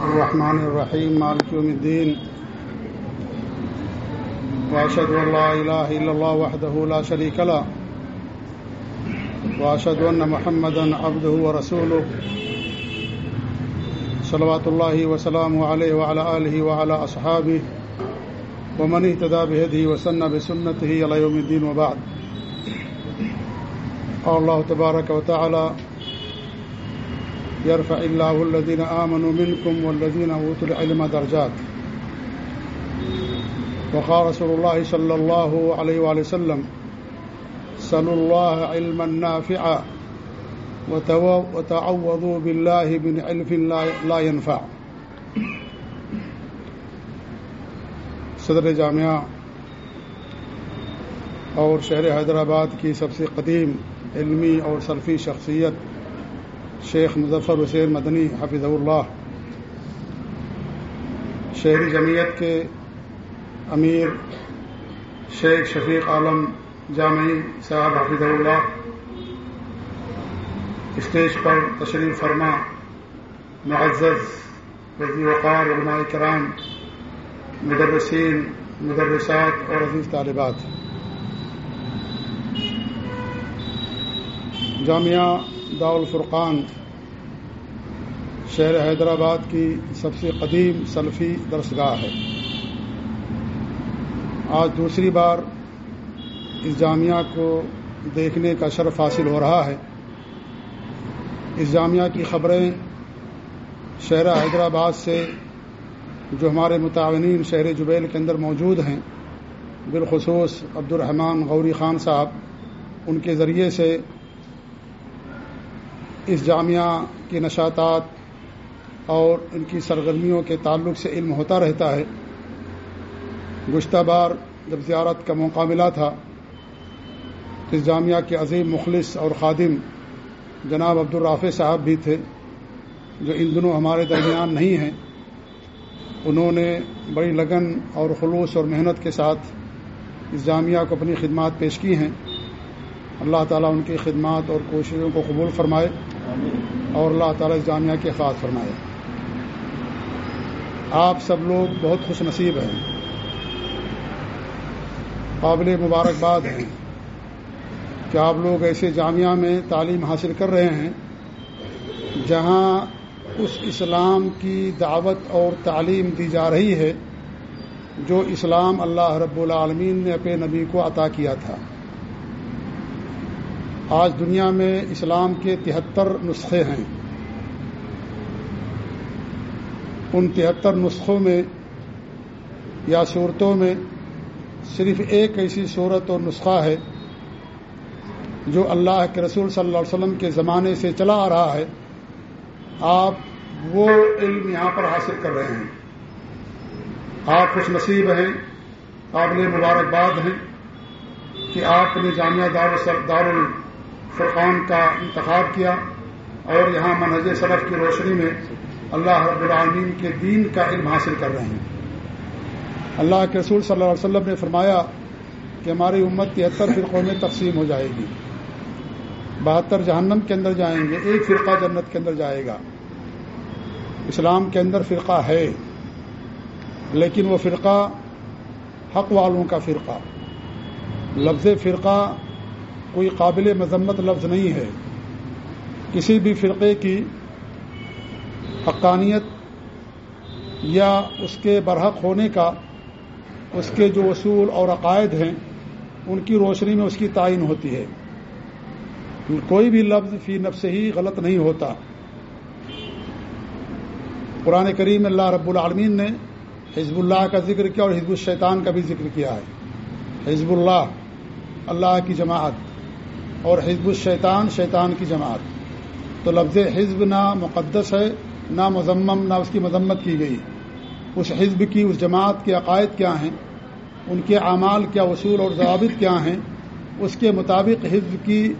الرحمن الرحيم، مالك يوم الدين. وأشهد أن لا إله إلا الله وحده لا شريك له. وأشهد أن محمدا عبده ورسوله. صلوات الله وسلامه عليه وعلى آله وعلى أصحابه. ومن اهتدى بهديه وسن بسنته إلى يوم الدين وبعد. اور قال الله تبارك وتعالى يرفع الله الذين آمنوا منكم والذين أوتوا العلم درجات. وقال رسول الله صلى الله عليه وآله وسلم سلوا الله علما نافعا وتعوضوا بالله من علم لا ينفع. صدر جامعہ اور شہر حیدرآباد کی سب سے قدیم علمی اور سلفی شخصیت شیخ مظفر حسین مدنی حفظ اللہ۔ شہری جمعیت کے امیر شیخ شفیق عالم جامعی صاحب حفظ اللہ۔ اسٹیج پر تشریف فرما معزز وزی وقار، علماء کرام، مدرسین، مدرسات اور عزیز طالبات۔ جامعہ داالفرقان شہر حیدرآباد کی سب سے قدیم سلفی درسگاہ ہے۔ آج دوسری بار اس جامعہ کو دیکھنے کا شرف حاصل ہو رہا ہے۔ اس جامعہ کی خبریں شہر حیدرآباد سے جو ہمارے متعینین شہر جبیل کے اندر موجود ہیں، بالخصوص عبد الرحمٰن غوری خان صاحب، ان کے ذریعے سے اس جامعہ کے نشاطات اور ان کی سرگرمیوں کے تعلق سے علم ہوتا رہتا ہے۔ گشتہ بار جب زیارت کا موقع ملا تھا اس جامعہ کے عظیم مخلص اور خادم جناب عبد الرافع صاحب بھی تھے، جو ان دنوں ہمارے درمیان نہیں ہیں، انہوں نے بڑی لگن اور خلوص اور محنت کے ساتھ اس جامعہ کو اپنی خدمات پیش کی ہیں۔ اللہ تعالیٰ ان کی خدمات اور کوششوں کو قبول فرمائے۔ اور اللہ تعالیٰ اس جامعہ کی حفاظ فرمائے۔ آپ سب لوگ بہت خوش نصیب ہیں۔ قابل مبارکباد ہیں۔ کہ آپ لوگ ایسے جامعہ میں تعلیم حاصل کر رہے ہیں جہاں اس اسلام کی دعوت اور تعلیم دی جا رہی ہے جو اسلام اللہ رب العالمین نے اپنے نبی کو عطا کیا تھا۔ آج دنیا میں اسلام کے تہتر نسخے ہیں۔ ان تہتر نسخوں میں یا صورتوں میں صرف ایک ایسی صورت اور نسخہ ہے جو اللہ کے رسول صلی اللہ علیہ وسلم کے زمانے سے چلا آ رہا ہے۔ آپ وہ علم یہاں پر حاصل کر رہے ہیں۔ آپ خوش نصیب ہیں قابل مبارکباد ہیں کہ آپ نے جامعہ دار دار الفرقان کا انتخاب کیا اور یہاں منہج صرف کی روشنی میں اللہ رب العالمین کے دین کا علم حاصل کر رہے ہیں۔ اللہ کے رسول صلی اللہ علیہ وسلم نے فرمایا کہ ہماری امت تہتر فرقوں میں تقسیم ہو جائے گی۔ بہتر جہنم کے اندر جائیں گے، ایک فرقہ جنت کے اندر جائے گا۔ اسلام کے اندر فرقہ ہے، لیکن وہ فرقہ حق والوں کا فرقہ، لفظ فرقہ کوئی قابل مذمت لفظ نہیں ہے۔ کسی بھی فرقے کی حقانیت یا اس کے برحق ہونے کا اس کے جو اصول اور عقائد ہیں، ان کی روشنی میں اس کی تعین ہوتی ہے۔ کوئی بھی لفظ فی نفس ہی غلط نہیں ہوتا۔ قرآن کریم اللہ رب العالمین نے حزب اللہ کا ذکر کیا اور حزب الشیطان کا بھی ذکر کیا ہے۔ حزب اللہ اللہ کی جماعت۔ اور حزب الشیطان، شیطان کی جماعت۔ تو لفظ حزب نہ مقدس ہے، نہ مذمم، نہ اس کی مذمت کی گئی۔ اس حزب کی، اس جماعت کے عقائد کیا ہیں؟ ان کے اعمال کیا، اصول اور ضوابط کیا ہیں؟ اس کے مطابق حزب کی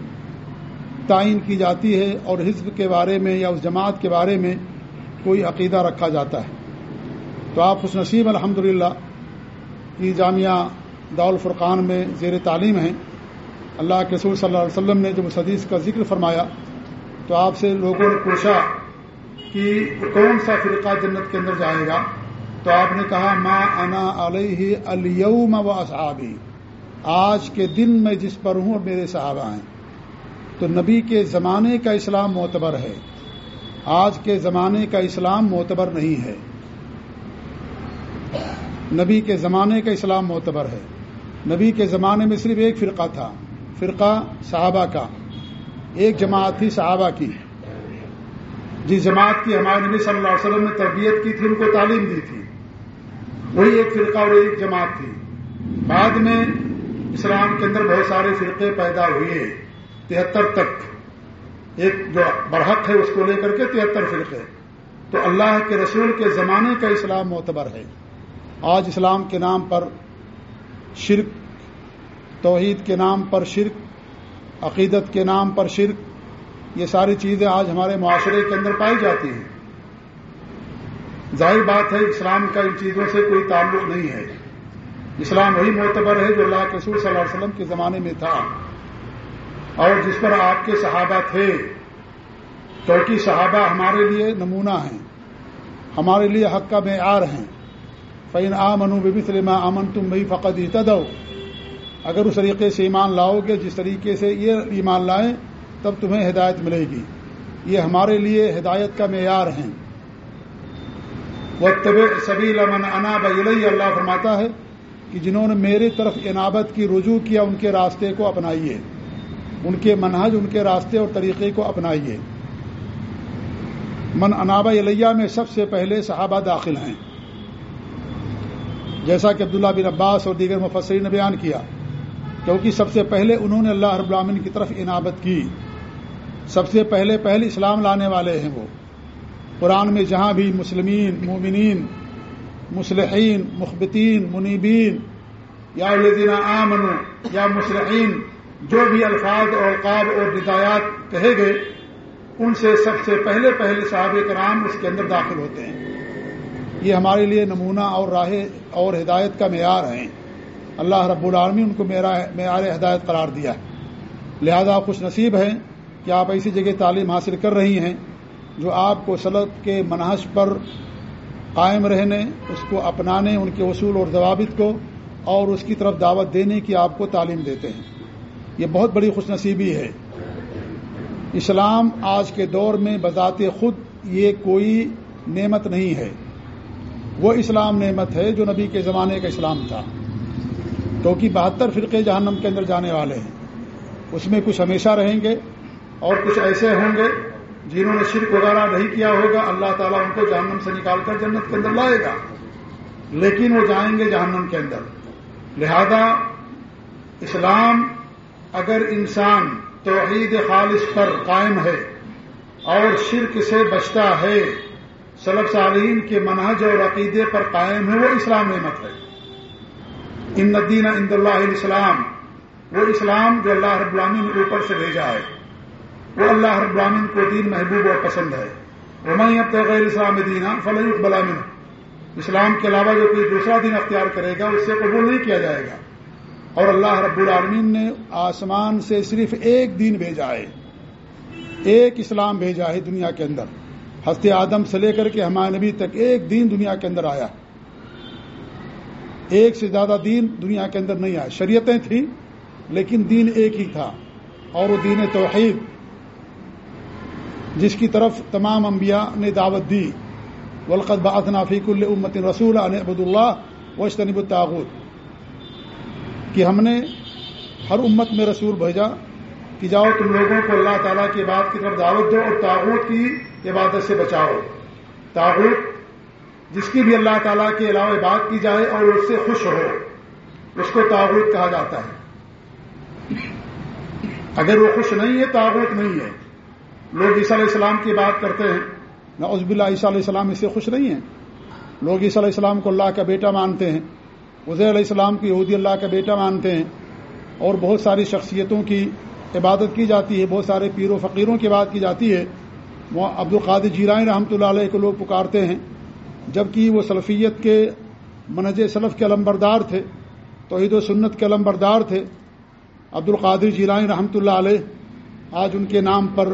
تعین کی جاتی ہے اور حزب کے بارے میں یا اس جماعت کے بارے میں کوئی عقیدہ رکھا جاتا ہے۔ تو آپ خوش نصیب الحمد للہ کی جامعہ داالفرقان میں زیر تعلیم ہیں۔ اللہ کے رسول صلی اللہ علیہ وسلم نے جب اس حدیث کا ذکر فرمایا تو آپ سے لوگوں نے پوچھا کہ کون سا فرقہ جنت کے اندر جائے گا؟ تو آپ نے کہا ماں انا علیہ اليوم و اصحابی۔ آج کے دن میں جس پر ہوں اور میرے صحابہ ہیں۔ تو نبی کے زمانے کا اسلام معتبر ہے۔ آج کے زمانے کا اسلام معتبر نہیں ہے۔ نبی کے زمانے کا اسلام معتبر ہے۔ نبی کے زمانے میں صرف ایک فرقہ تھا۔ فرقہ صحابہ کا، ایک جماعت تھی صحابہ کی۔ جس جماعت کی ہمارے نبی صلی اللہ علیہ وسلم نے تربیت کی تھی، ان کو تعلیم دی تھی۔ وہی ایک فرقہ اور ایک جماعت تھی۔ بعد میں اسلام کے اندر بہت سارے فرقے پیدا ہوئے۔ تہتر تک۔ ایک جو برحق ہے، اس کو لے کر کے تہتر فرقے۔ تو اللہ کے رسول کے زمانے کا اسلام معتبر ہے۔ آج اسلام کے نام پر شرک توحید کے نام پر شرک، عقیدت کے نام پر شرک، یہ ساری چیزیں آج ہمارے معاشرے کے اندر پائی جاتی ہیں۔ ظاہر بات ہے، اسلام کا ان چیزوں سے کوئی تعلق نہیں ہے۔ اسلام وہی معتبر ہے جو اللہ کے رسول صلی اللہ علیہ وسلم کے زمانے میں تھا۔ اور جس پر آپ کے صحابہ تھے۔ کیونکہ صحابہ ہمارے لیے نمونہ ہیں، ہمارے لیے حق کا معیار ہیں۔ فین آ منو بسلم امن تم بھائی فقط ہی اگر اس طریقے سے ایمان لاؤ گے، جس طریقے سے یہ ایمان لائیں، تب تمہیں ہدایت ملے گی۔ یہ ہمارے لیے ہدایت کا معیار ہیں وہ طب سبیل امن انا بلئی اللہ فرماتا ہے کہ جنہوں نے میری طرف عنابت کی رجوع کیا، ان کے راستے کو اپنائیے۔ ان کے منہج، ان کے راستے اور طریقے کو اپنائیے۔ من انابا علیہ میں سب سے پہلے صحابہ داخل ہیں۔ جیسا کہ عبداللہ بن عباس اور دیگر مفسرین نے بیان کیا۔ کیونکہ سب سے پہلے انہوں نے اللہ رب العالمین کی طرف عنابت کی۔ سب سے پہلے پہلے اسلام لانے والے ہیں وہ۔ قرآن میں جہاں بھی مسلمین، مومنین مسلحین مخبتین، منیبین، یا الدینہ آمن یا مسلحین جو بھی الفاظ اور القاب اور ہدایات کہے گئے، ان سے سب سے پہلے پہلے صحاب کرام اس کے اندر داخل ہوتے ہیں۔ یہ ہمارے لیے نمونہ اور راہ اور ہدایت کا معیار ہیں۔ اللہ رب العالمی ان کو معیار ہدایت قرار دیا ہے۔ لہذا خوش نصیب ہے کہ آپ ایسی جگہ تعلیم حاصل کر رہی ہیں جو آپ کو سلط کے منحص پر قائم رہنے، اس کو اپنانے، ان کے اصول اور ضوابط کو اور اس کی طرف دعوت دینے کی آپ کو تعلیم دیتے ہیں۔ یہ بہت بڑی خوش نصیبی ہے۔ اسلام آج کے دور میں بذات خود یہ کوئی نعمت نہیں ہے۔ وہ اسلام نعمت ہے جو نبی کے زمانے کا اسلام تھا۔ کیونکہ بہتر فرقے جہنم کے اندر جانے والے ہیں۔ اس میں کچھ ہمیشہ رہیں گے اور کچھ ایسے ہوں گے جنہوں نے شرک وغیرہ نہیں کیا ہوگا، اللہ تعالیٰ ان کو جہنم سے نکال کر جنت کے اندر لائے گا۔ لیکن وہ جائیں گے جہنم کے اندر۔ لہذا اسلام اگر انسان توحید خالص پر قائم ہے اور شرک سے بچتا ہے سلب صالحین کے منہج اور عقیدے پر قائم ہے، وہ اسلام نعمت ہے۔ ان ندین اند اللہ اسلام وہ اسلام جو اللہ رب العالمین نے اوپر سے بھیجا ہے۔ وہ اللہ رب العالمین کو دین محبوب اور پسند ہے۔ رمائی اب غیر اسلام دینا فلح اقبلامن اسلام کے علاوہ جو کوئی دوسرا دین اختیار کرے گا، اس سے قبول نہیں کیا جائے گا۔ اور اللہ رب العالمین نے آسمان سے صرف ایک دین بھیجا ہے۔ ایک اسلام بھیجا ہے دنیا کے اندر۔ ہست آدم سے لے کر کے ہمارے نبی تک ایک دین دنیا کے اندر آیا۔ ایک سے زیادہ دین دنیا کے اندر نہیں آیا شریعتیں تھیں، لیکن دین ایک ہی تھا۔ اور وہ دین توحید، جس کی طرف تمام انبیاء نے دعوت دی۔ ولقت بات نافیق الامت رسول عبد اللہ وشتنب الطاغت کہ ہم نے ہر امت میں رسول بھیجا کہ جاؤ تم لوگوں کو اللہ تعالیٰ کی بات کی طرف دعوت دو اور تاغوت کی عبادت سے بچاؤ۔ تاغوت جس کی بھی اللہ تعالیٰ کے علاوہ بات کی جائے اور اس سے خوش ہو، اس کو تاغوت کہا جاتا ہے۔ اگر وہ خوش نہیں ہے، تاغوت نہیں ہے۔ لوگ عیسیٰ علیہ السلام کی بات کرتے ہیں۔ نہ عزب اللہ عیسیٰ علیہ السلام اس سے خوش نہیں ہیں۔ لوگ عیسیٰ علیہ السلام کو اللہ کا بیٹا مانتے ہیں۔ عزیر علیہ السلام کو یہودی اللہ کا بیٹا مانتے ہیں۔ اور بہت ساری شخصیتوں کی عبادت کی جاتی ہے، بہت سارے پیر و فقیروں کی بات کی جاتی ہے۔ وہ عبد القاد جیرائن رحمۃ اللہ علیہ کو لوگ پکارتے ہیں۔ جبکہ وہ سلفیت کے منج سلف کے علمبردار تھے، توحید و سنت کے علمبردار تھے۔ عبد القادر جیرائن رحمۃ اللہ علیہ آج ان کے نام پر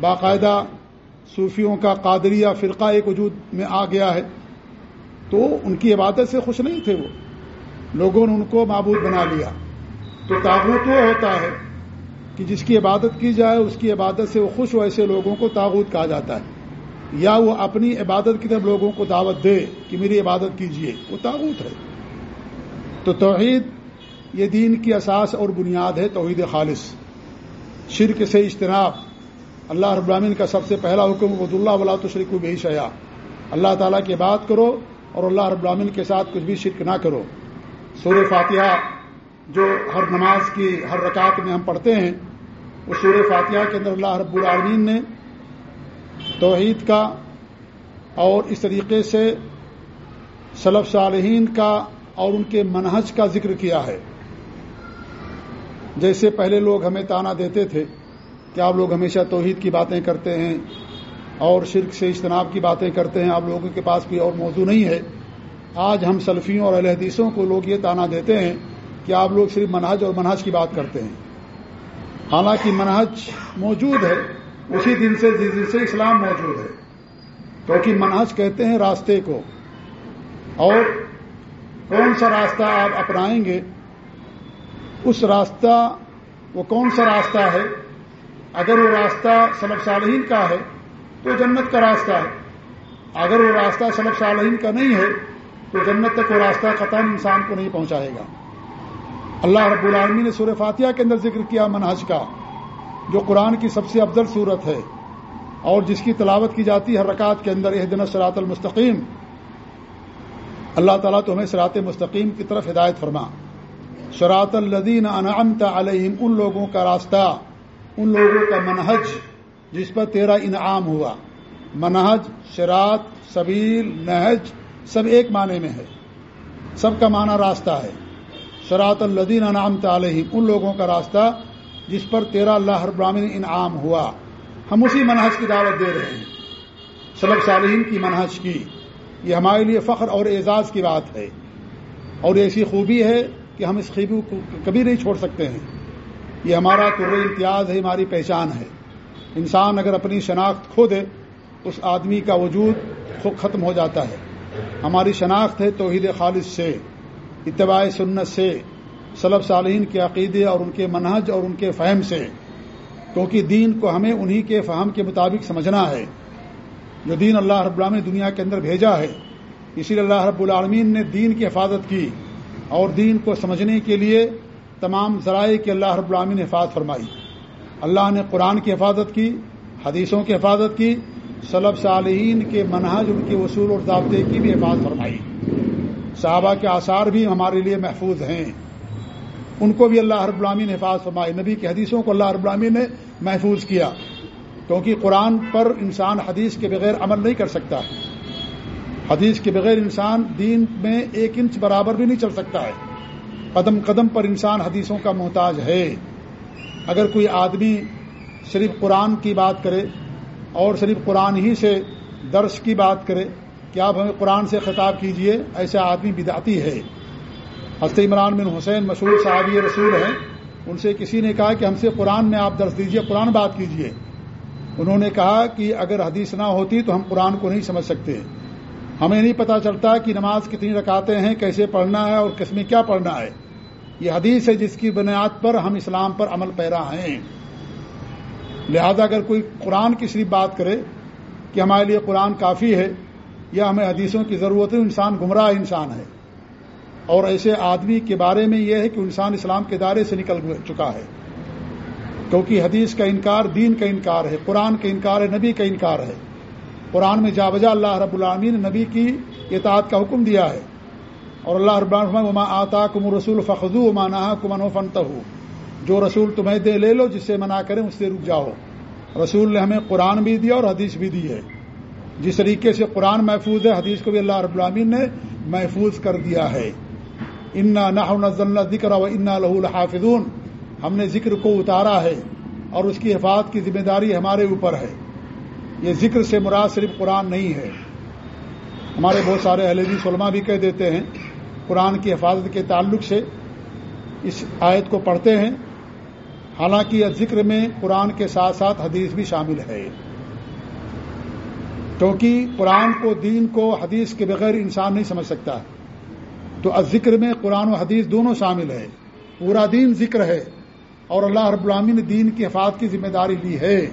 باقاعدہ صوفیوں کا قادریہ فرقہ ایک وجود میں آ گیا ہے۔ تو ان کی عبادت سے خوش نہیں تھے وہ۔ لوگوں نے ان کو معبود بنا لیا۔ تو تاغوت وہ ہوتا ہے کہ جس کی عبادت کی جائے، اس کی عبادت سے وہ خوش ہو، ایسے لوگوں کو تاغوت کہا جاتا ہے۔ یا وہ اپنی عبادت کی طرف لوگوں کو دعوت دے کہ میری عبادت کیجیے وہ تاغوت ہے۔ تو توحید یہ دین کی اساس اور بنیاد ہے توحید خالص۔ شرک سے اجتناب۔ اللہ رب العالمین کا سب سے پہلا حکم عبد اللہ ولا تو شریک بھی شیا اللہ تعالیٰ کی بات کرو اور اللہ رب العالمین کے ساتھ کچھ بھی شرک نہ کرو۔ سور فاتحہ جو ہر نماز کی ہر رکعت میں ہم پڑھتے ہیں، اس سور فاتحہ کے اندر اللہ رب العالمین نے توحید کا اور اس طریقے سے صلف صالحین کا اور ان کے منہج کا ذکر کیا ہے۔ جیسے پہلے لوگ ہمیں تانا دیتے تھے کہ آپ لوگ ہمیشہ توحید کی باتیں کرتے ہیں اور شرک سے اجتناب کی باتیں کرتے ہیں، آپ لوگوں کے پاس کوئی اور موضوع نہیں ہے۔ آج ہم سلفیوں اور الحدیثوں کو لوگ یہ تانا دیتے ہیں کہ آپ لوگ صرف منہج اور منہج کی بات کرتے ہیں۔ حالانکہ منہج موجود ہے اسی دن سے جس دن سے اسلام موجود ہے۔ کیونکہ منہج کہتے ہیں راستے کو۔ اور کون سا راستہ آپ اپنائیں گے؟ اس راستہ، وہ کون سا راستہ ہے؟ اگر وہ راستہ سلب صالحین کا ہے، تو جنت کا راستہ ہے۔ اگر وہ راستہ سلب صالحین کا نہیں ہے، تو جنت تک وہ راستہ قطن انسان کو نہیں پہنچائے گا۔ اللہ رب العالمین نے سورہ فاتحہ کے اندر ذکر کیا منہج کا۔ جو قرآن کی سب سے افضل صورت ہے اور جس کی تلاوت کی جاتی ہے رکعت کے اندر یہ دن سرات المستقیم۔ اللہ تعالیٰ تو ہمیں سرات مستقیم کی طرف ہدایت فرما۔ شراط الدین انعمت علیہم، ان لوگوں کا راستہ، ان لوگوں کا منہج جس پر تیرا انعام ہوا۔ منہج شراط سبیل، نہج، سب ایک معنی میں ہے۔ سب کا معنی راستہ ہے۔ شراط الدین انعمت علیہم، ان لوگوں کا راستہ جس پر تیرا اللہ ابراہین انعام ہوا۔ ہم اسی منہج کی دعوت دے رہے ہیں۔ سلب صالحین کی منہج کی۔ یہ ہمارے لیے فخر اور اعزاز کی بات ہے۔ اور ایسی خوبی ہے کہ ہم اس خیبو کو کبھی نہیں چھوڑ سکتے ہیں۔ یہ ہمارا قر امتیاز ہے، ہماری پہچان ہے۔ انسان اگر اپنی شناخت کھو دے، اس آدمی کا وجود ختم ہو جاتا ہے۔ ہماری شناخت ہے توحید خالص سے، اتباع سنت سے سلب صالحین کے عقیدے اور ان کے منہج اور ان کے فہم سے، کیونکہ دین کو ہمیں انہی کے فہم کے مطابق سمجھنا ہے، جو دین اللہ رب العالمین نے دنیا کے اندر بھیجا ہے۔ اسی لیے اللہ رب العالمین نے دین کی حفاظت کی اور دین کو سمجھنے کے لیے تمام ذرائع کی اللہ رب العالمین نے حفاظت فرمائی۔ اللہ نے قرآن کی حفاظت کی، حدیثوں کی حفاظت کی صلب صالحین کے منہج، ان کے اصول اور ضابطے کی بھی حفاظت فرمائی۔ صحابہ کے آثار بھی ہمارے لیے محفوظ ہیں۔ ان کو بھی اللہ رب العالمین نے حفاظت فرمائی۔ نبی کی حدیثوں کو اللہ رب العالمین نے محفوظ کیا، کیونکہ قرآن پر انسان حدیث کے بغیر عمل نہیں کر سکتا۔ حدیث کے بغیر انسان دین میں ایک انچ برابر بھی نہیں چل سکتا ہے۔ قدم قدم پر انسان حدیثوں کا محتاج ہے۔ اگر کوئی آدمی صرف قرآن کی بات کرے اور صرف قرآن ہی سے درس کی بات کرے کہ آپ ہمیں قرآن سے خطاب کیجیے؟ ایسا آدمی بدعتی ہے۔ حضرت عمران بن حسین مشہور صحابی رسول ہیں۔ ان سے کسی نے کہا کہ ہم سے قرآن میں آپ درس دیجیے، قرآن بات کیجیے۔ انہوں نے کہا کہ اگر حدیث نہ ہوتی تو ہم قرآن کو نہیں سمجھ سکتے۔ ہمیں نہیں پتا چلتا کہ نماز کتنی رکاتے ہیں، کیسے پڑھنا ہے اور کس میں کیا پڑھنا ہے۔ یہ حدیث ہے جس کی بنیاد پر ہم اسلام پر عمل پیرا ہیں۔ لہذا اگر کوئی قرآن کی صرف بات کرے کہ ہمارے لیے قرآن کافی ہے یا ہمیں حدیثوں کی ضرورت ہے، انسان گمراہ انسان ہے۔ اور ایسے آدمی کے بارے میں یہ ہے کہ انسان اسلام کے دائرے سے نکل چکا ہے۔ کیونکہ حدیث کا انکار دین کا انکار ہے، قرآن کا انکار ہے، نبی کا انکار ہے۔ قرآن میں جا بجا اللہ رب العامین نے نبی کی اطاعت کا حکم دیا ہے۔ اور اللہ رب الما آتا کم رسول فخو مانا کمن و فنت جو رسول تمہیں دے، لے لو، جس سے منع کریں، اس سے رک جاؤ۔ رسول نے ہمیں قرآن بھی دیا اور حدیث بھی دی ہے۔ جس طریقے سے قرآن محفوظ ہے، حدیث کو بھی اللہ رب العامین نے محفوظ کر دیا ہے۔ انا نہ ذکر و انا لہ الحافظون ہم نے ذکر کو اتارا ہے اور اس کی حفاظت کی ذمہ داری ہمارے اوپر ہے۔ یہ ذکر سے مراد صرف قرآن نہیں ہے۔ ہمارے بہت سارے اہل علماء بھی کہہ دیتے ہیں، قرآن کی حفاظت کے تعلق سے اس آیت کو پڑھتے ہیں۔ حالانکہ یہ ذکر میں قرآن کے ساتھ ساتھ حدیث بھی شامل ہے۔ کیونکہ قرآن کو، دین کو، حدیث کے بغیر انسان نہیں سمجھ سکتا۔ تو ذکر میں قرآن و حدیث دونوں شامل ہے پورا دین ذکر ہے اور اللہ رب العامی نے دین کی حفاظت کی ذمہ داری لی ہے۔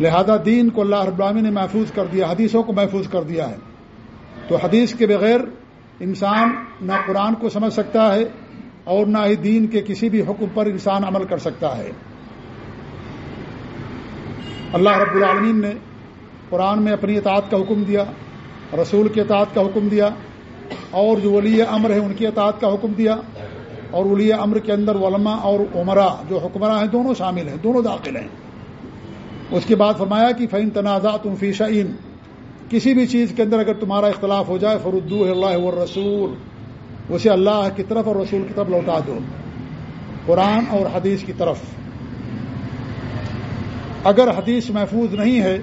لہذا دین کو اللہ رب العامی نے محفوظ کر دیا، حدیثوں کو محفوظ کر دیا ہے۔ تو حدیث کے بغیر انسان نہ قرآن کو سمجھ سکتا ہے اور نہ ہی دین کے کسی بھی حکم پر انسان عمل کر سکتا ہے۔ اللہ رب العالمین نے قرآن میں اپنی اطاعت کا حکم دیا، رسول کے اطاعت کا حکم دیا اور جو ولی امر ہے ان کی اطاعت کا حکم دیا اور ولی امر کے اندر علماء اور عمرہ جو حکمراں ہیں دونوں شامل ہیں، دونوں داخل ہیں۔ اس کے بعد فرمایا کہ فعین تنازع تم فی شعین کسی بھی چیز کے اندر اگر تمہارا اختلاف ہو جائے فردو اللہ رسول اسے اللہ کی طرف اور رسول کی طرف لوٹا دو۔ قرآن اور حدیث کی طرف۔ اگر حدیث محفوظ نہیں ہے،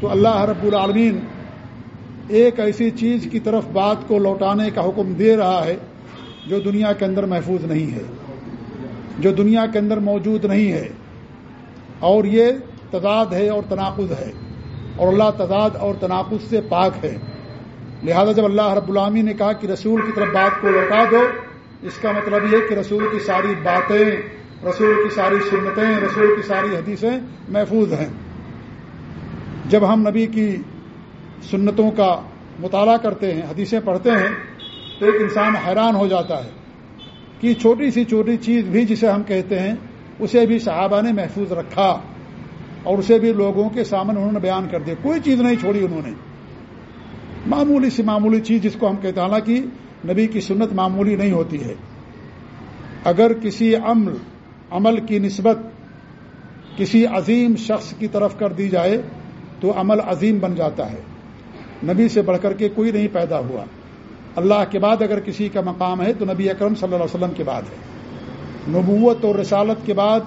تو اللہ رب العالمین ایک ایسی چیز کی طرف بات کو لوٹانے کا حکم دے رہا ہے جو دنیا کے اندر محفوظ نہیں ہے، جو دنیا کے اندر موجود نہیں ہے۔ اور یہ تضاد ہے اور تناقض ہے۔ اور اللہ تضاد اور تناقض سے پاک ہے۔ لہذا جب اللہ رب العامی نے کہا کہ رسول کی طرف بات کو لوٹا دو، اس کا مطلب یہ کہ رسول کی ساری باتیں، رسول کی ساری سنتیں، رسول کی ساری حدیثیں محفوظ ہیں۔ جب ہم نبی کی سنتوں کا مطالعہ کرتے ہیں، حدیثیں پڑھتے ہیں، تو ایک انسان حیران ہو جاتا ہے کہ چھوٹی سی چھوٹی چیز بھی جسے ہم کہتے ہیں، اسے بھی صحابہ نے محفوظ رکھا اور اسے بھی لوگوں کے سامنے انہوں نے بیان کر دیا۔ کوئی چیز نہیں چھوڑی انہوں نے۔ معمولی سی معمولی چیز جس کو ہم کہتے ہیں، حالانکہ نبی کی سنت معمولی نہیں ہوتی ہے۔ اگر کسی عمل عمل کی نسبت کسی عظیم شخص کی طرف کر دی جائے، تو عمل عظیم بن جاتا ہے۔ نبی سے بڑھ کر کے کوئی نہیں پیدا ہوا۔ اللہ کے بعد اگر کسی کا مقام ہے تو نبی اکرم صلی اللہ علیہ وسلم کے بعد ہے۔ نبوت اور رسالت کے بعد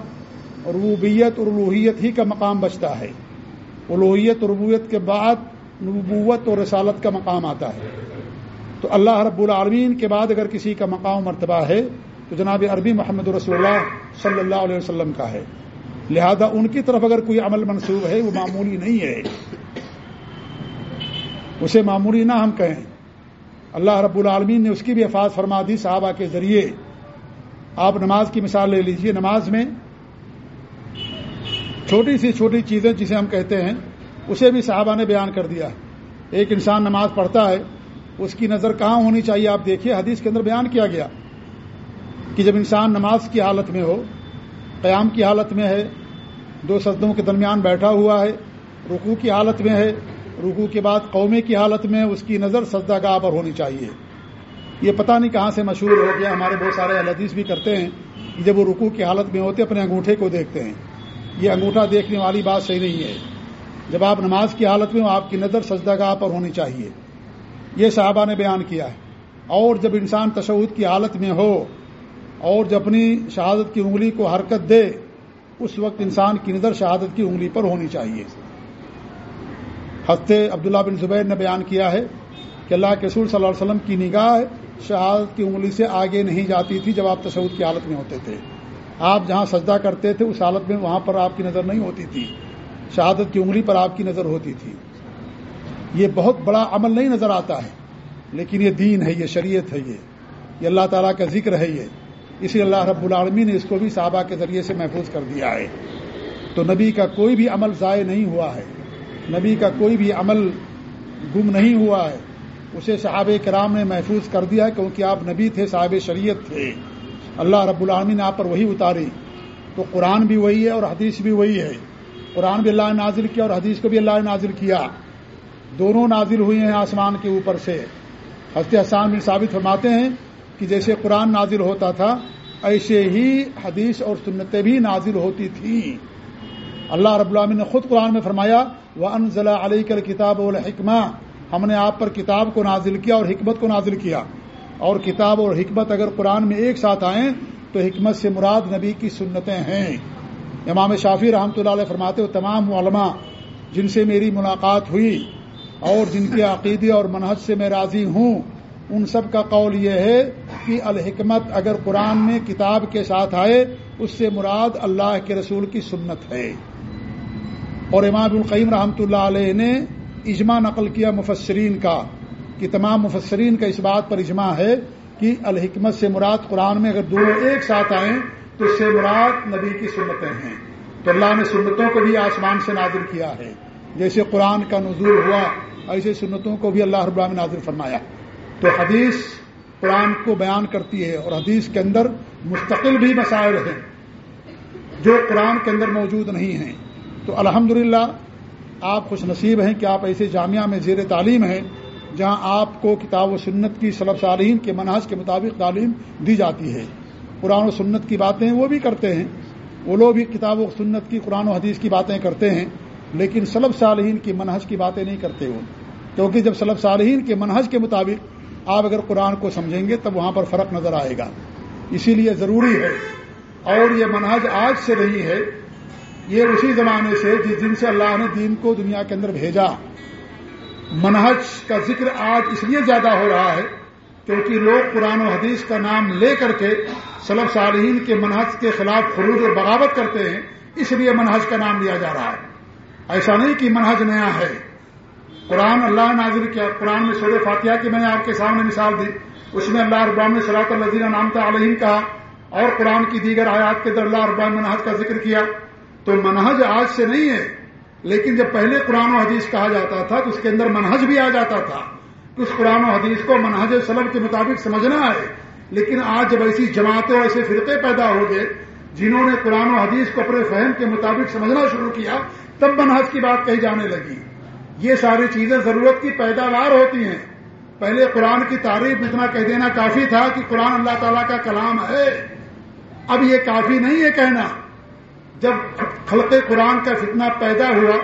ربوبیت اور الوحیت ہی کا مقام بچتا ہے۔ الوحیت اور ربویت کے بعد نبوت اور رسالت کا مقام آتا ہے۔ تو اللہ رب العالمین کے بعد اگر کسی کا مقام مرتبہ ہے تو جناب عربی محمد رسول اللہ صلی اللہ علیہ وسلم کا ہے۔ لہذا ان کی طرف اگر کوئی عمل منصوب ہے وہ معمولی نہیں ہے۔ اسے معمولی نہ ہم کہیں۔ اللہ رب العالمین نے اس کی بھی افاظ فرما دی صحابہ کے ذریعے۔ آپ نماز کی مثال لے لیجیے۔ نماز میں چھوٹی سی چھوٹی چیزیں جسے ہم کہتے ہیں، اسے بھی صحابہ نے بیان کر دیا۔ ایک انسان نماز پڑھتا ہے، اس کی نظر کہاں ہونی چاہیے آپ دیکھیے۔ حدیث کے اندر بیان کیا گیا کہ جب انسان نماز کی حالت میں ہو، قیام کی حالت میں ہے، دو سجدوں کے درمیان بیٹھا ہوا ہے، رکوع کی حالت میں ہے رکوع کے بعد قومے کی حالت میں اس کی نظر سجدہ گاہ پر ہونی چاہیے۔ یہ پتہ نہیں کہاں سے مشہور ہو گیا، ہمارے بہت سارے الحدیث بھی کرتے ہیں کہ جب وہ رکوع کی حالت میں ہوتے اپنے انگوٹھے کو دیکھتے ہیں۔ یہ انگوٹھا دیکھنے والی بات صحیح نہیں ہے۔ جب آپ نماز کی حالت میں ہو، آپ کی نظر سجدہ گاہ پر ہونی چاہیے۔ یہ صحابہ نے بیان کیا ہے۔ اور جب انسان تشود کی حالت میں ہو اور جب اپنی شہادت کی انگلی کو حرکت دے، اس وقت انسان کی نظر شہادت کی انگلی پر ہونی چاہیے۔ ہفتے عبداللہ بن زبیر نے بیان کیا ہے کہ اللہ کے سور صلی اللہ علیہ وسلم کی نگاہ شہادت کی انگلی سے آگے نہیں جاتی تھی جب آپ تشود کی حالت میں ہوتے تھے۔ آپ جہاں سجدہ کرتے تھے، اس حالت میں وہاں پر آپ کی نظر نہیں ہوتی تھی۔ شہادت کی انگلی پر آپ کی نظر ہوتی تھی۔ یہ بہت بڑا عمل نہیں نظر آتا ہے، لیکن یہ دین ہے، یہ شریعت ہے، یہ۔ یہ اللہ تعالیٰ کا ذکر ہے، یہ۔ اسی اللہ رب العالمین نے اس کو بھی صحابہ کے ذریعے سے محفوظ کر دیا ہے۔ تو نبی کا کوئی بھی عمل ضائع نہیں ہوا ہے۔ نبی کا کوئی بھی عمل گم نہیں ہوا ہے، اسے صحاب کرام نے محفوظ کر دیا ہے کیونکہ آپ نبی تھے صاحب شریعت تھے۔ اللہ رب العالمین نے آپ پر وہی اتاری تو قرآن بھی وہی ہے اور حدیث بھی وہی ہے۔ قرآن بھی اللہ نے نازل کیا اور حدیث کو بھی اللہ نے نازل کیا۔ دونوں نازل ہوئی ہیں آسمان کے اوپر سے۔ حضرت حسان بن ثابت فرماتے ہیں کہ جیسے قرآن نازل ہوتا تھا، ایسے ہی حدیث اور سنتیں بھی نازل ہوتی تھیں۔ اللہ رب العالمین نے خود قرآن میں فرمایا وہ ان علیہ کر کتاب الحکمہ ہم نے آپ پر کتاب کو نازل کیا اور حکمت کو نازل کیا۔ اور کتاب اور حکمت اگر قرآن میں ایک ساتھ آئیں تو حکمت سے مراد نبی کی سنتیں ہیں۔ امام شافی رحمۃ اللہ علیہ فرماتے ہو تمام علماء جن سے میری ملاقات ہوئی اور جن کے عقیدے اور منحج سے میں راضی ہوں، ان سب کا قول یہ ہے کہ الحکمت اگر قرآن میں کتاب کے ساتھ آئے، اس سے مراد اللہ کے رسول کی سنت ہے۔ اور امام القیم رحمۃ اللہ علیہ نے اجماع نقل کیا مفسرین کا، کہ تمام مفسرین کا اس بات پر اجماع ہے کہ الحکمت سے مراد قرآن میں اگر دونوں ایک ساتھ آئیں تو اس سے مراد نبی کی سنتیں ہیں۔ تو اللہ نے سنتوں کو بھی آسمان سے نازل کیا ہے۔ جیسے قرآن کا نزول ہوا، ایسے سنتوں کو بھی اللہ رب نے نازل فرمایا۔ تو حدیث قرآن کو بیان کرتی ہے اور حدیث کے اندر مستقل بھی مسائل ہیں جو قرآن کے اندر موجود نہیں ہیں۔ تو الحمد آپ خوش نصیب ہیں کہ آپ ایسے جامعہ میں زیر تعلیم ہیں جہاں آپ کو کتاب و سنت کی سلب صالحین کے مناظ کے مطابق تعلیم دی جاتی ہے۔ قرآن و سنت کی باتیں وہ بھی کرتے ہیں۔ وہ لوگ بھی کتاب و سنت کی، قرآن و حدیث کی باتیں کرتے ہیں، لیکن سلب صالحین کی منحج کی باتیں نہیں کرتے وہ۔ کیونکہ جب سلب صالحین کے منحج کے مطابق آپ اگر قرآن کو سمجھیں گے تب وہاں پر فرق نظر آئے گا۔ اسی لیے ضروری ہے، اور یہ منحج آج سے نہیں ہے یہ اسی زمانے سے جس دن سے اللہ نے دین کو دنیا کے اندر بھیجا۔ منہج کا ذکر آج اس لیے زیادہ ہو رہا ہے کیونکہ لوگ قرآن و حدیث کا نام لے کر کے سلب صالحین کے منحج کے خلاف خروج اور بغاوت کرتے ہیں، اس لیے منہج کا نام لیا جا رہا ہے۔ ایسا نہیں کہ منہج نیا ہے۔ قرآن اللہ نازر کیا، قرآن میں سور فاتحہ کی میں نے آپ کے سامنے مثال دی۔ اس میں اللہ ابام نے صلاح الزین نام علیہ کہا اور قرآن کی دیگر آیات کے در اللہ ابام منہج کا ذکر کیا۔ تو منہج آج سے نہیں ہے۔ لیکن جب پہلے قرآن و حدیث کہا جاتا تھا تو اس کے اندر منہج بھی آ جاتا تھا۔ کہ اس قرآن و حدیث کو منہج سلب کے مطابق سمجھنا ہے۔ لیکن آج جب ایسی جماعتیں اور ایسے فرقے پیدا ہو گئے جنہوں نے قرآن و حدیث کو اپنے فہم کے مطابق سمجھنا شروع کیا، تب منہج کی بات کہی جانے لگی۔ یہ ساری چیزیں ضرورت کی پیداوار ہوتی ہیں۔ پہلے قرآن کی تعریف اتنا کہہ دینا کافی تھا کہ قرآن اللہ تعالیٰ کا کلام ہے۔ اب یہ کافی نہیں ہے کہنا۔ جب خلق قرآن کا فتنہ پیدا ہوا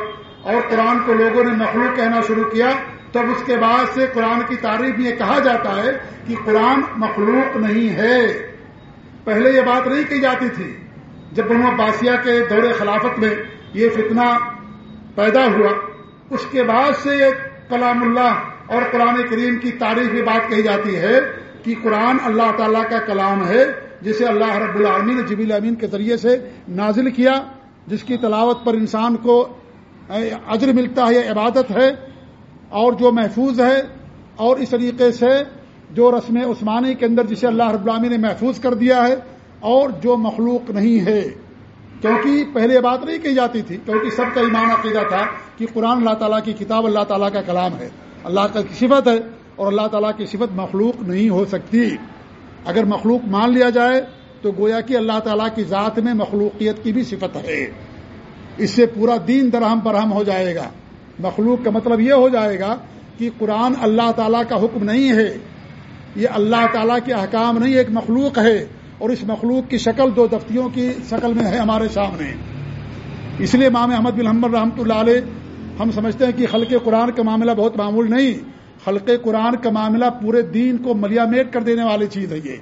اور قرآن کو لوگوں نے مخلوق کہنا شروع کیا، تب اس کے بعد سے قرآن کی تعریف یہ کہا جاتا ہے کہ قرآن مخلوق نہیں ہے۔ پہلے یہ بات نہیں کہی جاتی تھی۔ جب بنو باسیہ کے دور خلافت میں یہ فتنہ پیدا ہوا، اس کے بعد سے یہ کلام اللہ اور قرآن کریم کی تعریف یہ بات کہی جاتی ہے کہ قرآن اللہ تعالیٰ کا کلام ہے۔ جسے اللہ رب العالمین نے جبیل امین کے ذریعے سے نازل کیا، جس کی تلاوت پر انسان کو اجر ملتا ہے یہ عبادت ہے، اور جو محفوظ ہے، اور اس طریقے سے جو رسم عثمانی کے اندر جسے اللہ رب العالمین نے محفوظ کر دیا ہے، اور جو مخلوق نہیں ہے۔ کیونکہ پہلے بات نہیں کہی جاتی تھی، کیونکہ سب کا ایمان عقیدہ تھا کہ قرآن اللہ تعالیٰ کی کتاب اللہ تعالیٰ کا کلام ہے۔ اللہ کا صفت ہے، اور اللہ تعالیٰ کی صفت مخلوق نہیں ہو سکتی۔ اگر مخلوق مان لیا جائے تو گویا کہ اللہ تعالیٰ کی ذات میں مخلوقیت کی بھی صفت ہے۔ اس سے پورا دین درہم برہم ہو جائے گا۔ مخلوق کا مطلب یہ ہو جائے گا کہ قرآن اللہ تعالیٰ کا حکم نہیں ہے۔ یہ اللہ تعالیٰ کے احکام نہیں، ایک مخلوق ہے۔ اور اس مخلوق کی شکل دو دفتیوں کی شکل میں ہے ہمارے سامنے۔ اس لیے مام احمد بن حمد رحمۃ اللہ علیہ، ہم سمجھتے ہیں کہ خلق قرآن کا معاملہ بہت معمول نہیں۔ خلق قرآن کا معاملہ پورے دین کو ملیا میٹ کر دینے والی چیز ہے یہ۔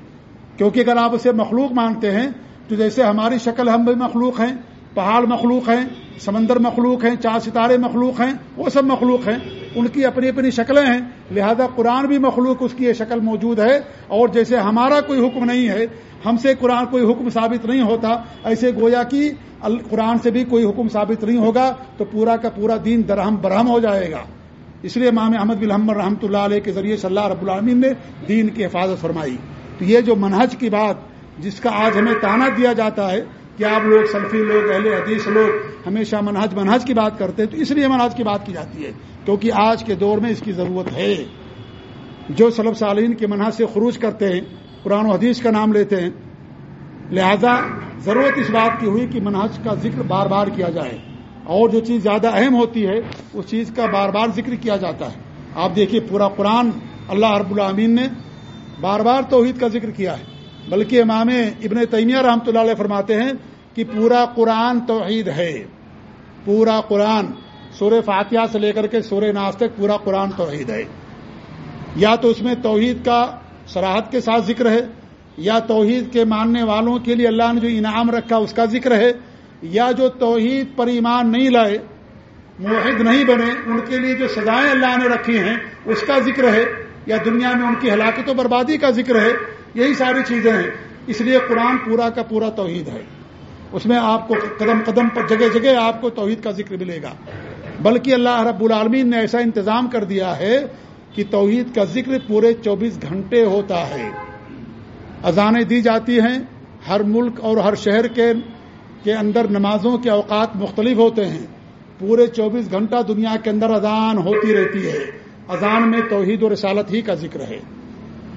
کیونکہ اگر آپ اسے مخلوق مانتے ہیں، تو جیسے ہماری شکل ہم بھی مخلوق ہیں، پہاڑ مخلوق ہیں، سمندر مخلوق ہیں، چار ستارے مخلوق ہیں، وہ سب مخلوق ہیں۔ ان کی اپنی اپنی شکلیں ہیں، لہذا قرآن بھی مخلوق اس کی یہ شکل موجود ہے۔ اور جیسے ہمارا کوئی حکم نہیں ہے، ہم سے قرآن کوئی حکم ثابت نہیں ہوتا، ایسے گویا کہ قرآن سے بھی کوئی حکم ثابت نہیں ہوگا، تو پورا کا پورا دین درہم برہم ہو جائے گا۔ اس لیے امام احمد بن حمر رحمۃ اللہ علیہ کے ذریعے صلی اللہ رب العالمین نے دین کی حفاظت فرمائی۔ تو یہ جو منہج کی بات جس کا آج ہمیں تانا دیا جاتا ہے کہ آپ لوگ سلفی لوگ، اہل حدیث لوگ ہمیشہ منہج منہج کی بات کرتے ہیں، تو اس لیے منہج کی بات کی جاتی ہے، کیونکہ آج کے دور میں اس کی ضرورت ہے۔ جو سلب سالین کے منہج سے خروج کرتے ہیں، قرآن و حدیث کا نام لیتے ہیں، لہذا ضرورت اس بات کی ہوئی کہ منہج کا ذکر بار بار کیا جائے۔ اور جو چیز زیادہ اہم ہوتی ہے، اس چیز کا بار بار ذکر کیا جاتا ہے۔ آپ دیکھیے پورا قرآن اللہ رب العامین نے بار بار توحید کا ذکر کیا ہے۔ بلکہ امام ابن تیمیہ رحمۃ اللہ علیہ فرماتے ہیں کہ پورا قرآن توحید ہے۔ پورا قرآن سور فاتحہ سے لے کر کے سور ناس تک پورا قرآن توحید ہے۔ یا تو اس میں توحید کا سراحت کے ساتھ ذکر ہے، یا توحید کے ماننے والوں کے لیے اللہ نے جو انعام رکھا اس کا ذکر ہے۔ یا جو توحید پر ایمان نہیں لائے، موحد نہیں بنے، ان کے لیے جو سزائیں اللہ نے رکھی ہیں، اس کا ذکر ہے، یا دنیا میں ان کی ہلاکت و بربادی کا ذکر ہے، یہی ساری چیزیں ہیں۔ اس لیے قرآن پورا کا پورا توحید ہے۔ اس میں آپ کو قدم قدم پر جگہ جگہ آپ کو توحید کا ذکر ملے گا۔ بلکہ اللہ رب العالمین نے ایسا انتظام کر دیا ہے کہ توحید کا ذکر پورے چوبیس گھنٹے ہوتا ہے۔ اذانیں دی جاتی ہیں ہر ملک اور ہر شہر کے کے اندر نمازوں کے اوقات مختلف ہوتے ہیں۔ پورے چوبیس گھنٹہ دنیا کے اندر اذان ہوتی رہتی ہے۔ اذان میں توحید و رسالت ہی کا ذکر ہے۔